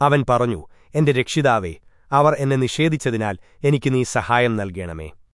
അവൻ പറഞ്ഞു എന്റെ രക്ഷിതാവേ അവർ എന്നെ നിഷേധിച്ചതിനാൽ എനിക്ക് നീ സഹായം നൽകണമേ.